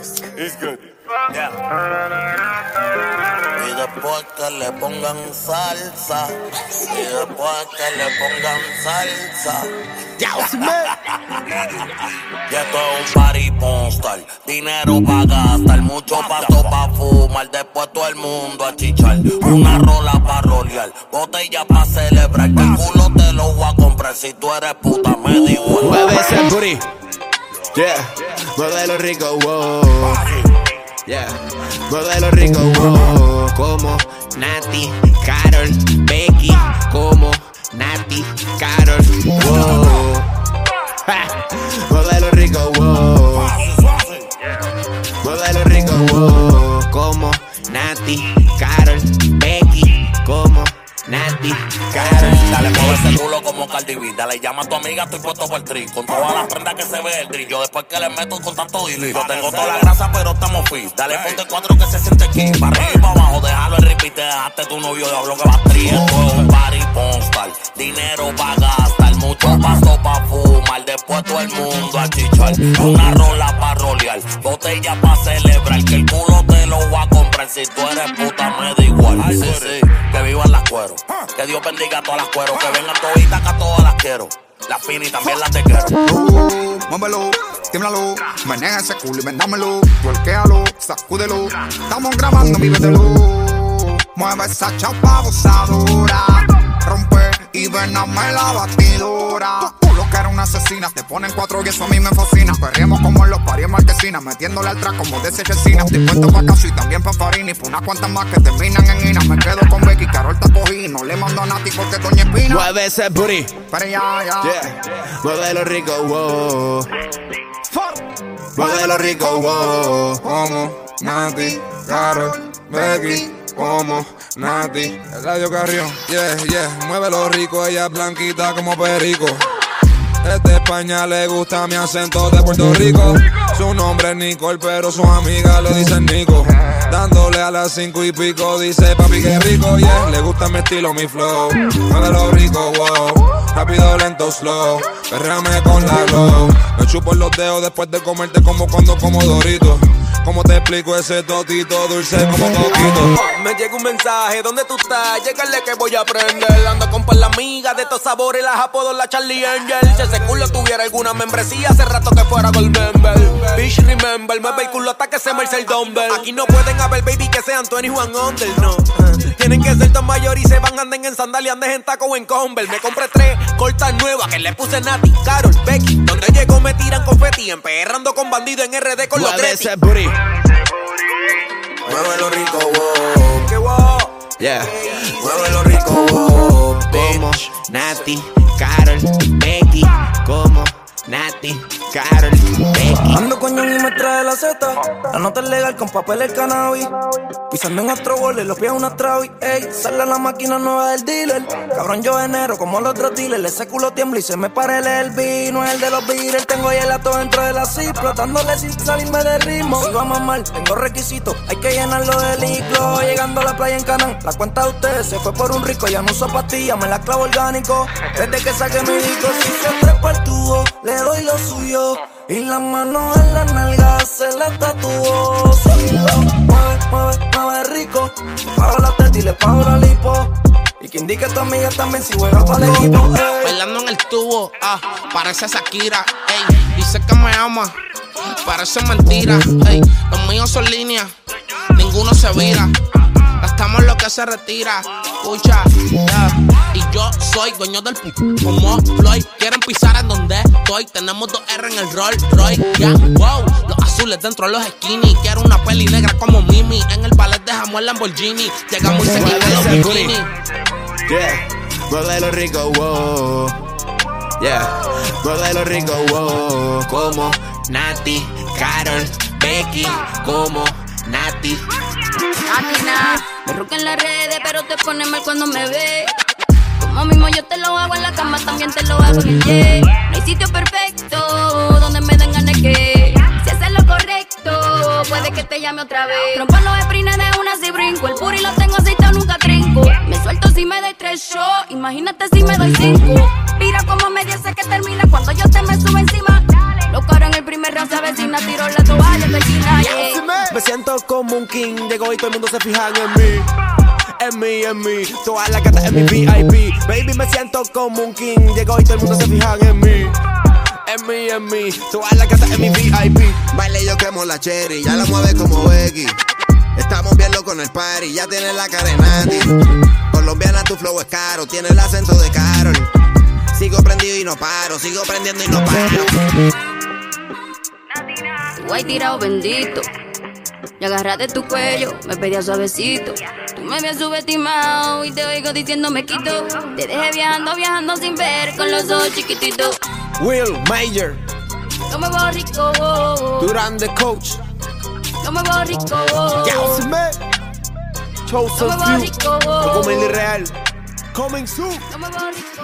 It's good. Y después que le pongan salsa. Y después que le pongan salsa. Ya esto es un party postal. Dinero para gastar, mucho paso para fumar. Después todo el mundo a chichar. Una rola para rolear, botella para celebrar. Que el culo te lo voy a comprar. Si tú eres puta, me da igual. Mueve ese booty. Yeah. Muévelo rico, wow. Yeah. Muévelo rico, wow. Como Nati, Carol, Dale, llama a tu amiga, estoy puesto por el tri. Con todas las prendas que se ve el tri. Yo después que le meto con tanto dili. Yo tengo toda la grasa, pero estamos fit. Dale, ponte cuatro que se siente aquí. Para arriba abajo, déjalo en repeat. Dejaste tu novio de hablo que va a tri. Esto es un party postal. Dinero para gastar. Mucho paso para fumar. Después todo el mundo a chichar. Una rola para rolear. Botella para celebrar. Que el culo te lo voy a comprar. Si tú eres puta, me da igual. Sí, sí. Que Dios bendiga a todas las cueros. Que vengan toditas que a todas las quiero. Las finas también las te quiero. Uh, muévelo, tímblalo, maneja ese culo y vendámelo, volquéalo, sacúdelo. Estamos grabando mi luz. Mueve esa chapa abusadora, rompe y vename la batidora. Que era una asesina, te ponen cuatro y a mí me fascina. Perriemos como en los paris en marquesina, metiéndole al track como de Chesina. Te cuento pa' caso y también pa' Farini, pa' unas cuantas más que terminan en Ina. Me quedo con Becky, Carol te Mueve ese booty. Yeah. Muévelo rico, wow. Rico, wow. como Nati, Carol, Becky, como Nati, Radio Carrión, yeah, yeah, muévelo rico, ella es blanquita como perico. Es de España, le gusta mi acento de Puerto Rico. Su nombre es Nicole, pero sus amigas le dicen Nico. Dándole a las cinco y pico, dice papi que rico, yeah. Le gusta mi estilo, mi flow. Muévelo rico, wow. Rápido, lento, slow. Perréame con la glow. Me chupo los dedos después de comerte como cuando como Dorito. ¿Cómo te explico ese totito dulce como coquito? Me llega un mensaje, ¿dónde tú estás? Llegale que voy a aprender. Ando con par la amiga de estos sabores, las apodo la Charlie Angel. Si ese culo tuviera alguna membresía, hace rato que fuera Gold Member. Bitch, remember, mueve el culo hasta que se me el dumbbell. Aquí no pueden haber baby que sean 21 under, no. Tienen que ser tan mayor y se van anden en sandalia, anden en taco o en Converse. Me compré tres cortas nuevas que le puse Nati, Carol, Becky. Donde llego me tiran emperrando con bandido en RD con los Mueve Greti. ese booty. Muévelo rico, wow. Que wow. Yeah. Muévelo rico, wow. Como Nati, Carol, Becky. Como Nati, Carol, Becky. Ando con y me trae la Z. La nota es legal con papel el cannabis. Pisando en otro bole, los pies una travi. Ey, sale la máquina nueva del dealer. Cabrón, yo enero como los otros dealers. Ese culo tiembla y se me para el Elvi. No es el de los beaters. Tengo ya el ato dentro de la zip. Explotándole sin salirme del ritmo. Si vamos mal, tengo requisitos. Hay que llenarlo de liclo. Llegando a la playa en Canán. La cuenta de ustedes se fue por un rico. Ya no uso pastillas, me la clavo orgánico. Desde que saqué mi disco, si se trepa el tubo, doy lo suyo. Y la mano en la nalga se la tatuó. Lo mueve, mueve, mueve rico. Pago la teta y le pago la lipo. Y que indique a tu amiga también si juega para el equipo. Bailando en el tubo, ah, parece Shakira, ey, dice que me ama, parece mentira, ey, los míos son líneas, ninguno se vira, gastamos lo que se retira, escucha, yeah. Y yo soy dueño del pu, como Floyd, quieren pisar en donde estoy, tenemos dos R en el Roll Royce, ya, wow, los azules dentro de los skinny, quiero una peli negra como Mimi, en el ballet dejamos el Lamborghini, llegamos y seguimos los Mueve ese booty. bikini. Yeah. Muévelo rico, wow. Yeah. Muévelo rico, wow. Como Nati, Carol, Becky. Como Nati. Máquina, me roca en las redes, pero te pone mal cuando me ve. En la cama, también te lo hago en. No hay sitio perfecto donde me den ganas que. Si haces lo correcto, puede que te llame otra vez. Rompo los sprines de una si brinco. El puri lo tengo aceitado, nunca trinco. Me suelto si me doy tres shows. Imagínate si me doy cinco. Mira como media sé que termina cuando yo te me subo encima. Los caros en el primer round se avecina, tiro la toalla de esquina. yeah. me siento como un king. Llego y todo el mundo se fijan en mí. En mí, en mí, todas las gatas en mi VIP. Baby, me siento como un king. Llego y todo el mundo se fijan en mí. En mí, en mí, todas las gatas en mi VIP. Baile yo quemo la cherry, ya la mueve como Becky. Estamos bien locos en el party, ya tienes la cara de Nati. Colombiana, tu flow es caro, tiene el acento de Carol. Sigo prendido y no paro, sigo prendiendo y no paro. Tu hay tirado bendito. Y agarraste tu cuello, me pedía suavecito. Tú me habías subestimado y te oigo diciendo me quito. Te dejé viajando, viajando sin ver con los ojos chiquititos. Will Major, No me voy rico, Durán the Coach. no me voy rico. Yausme. Chosen No me voy Few. rico. Como el real. Coming soon. No me voy rico.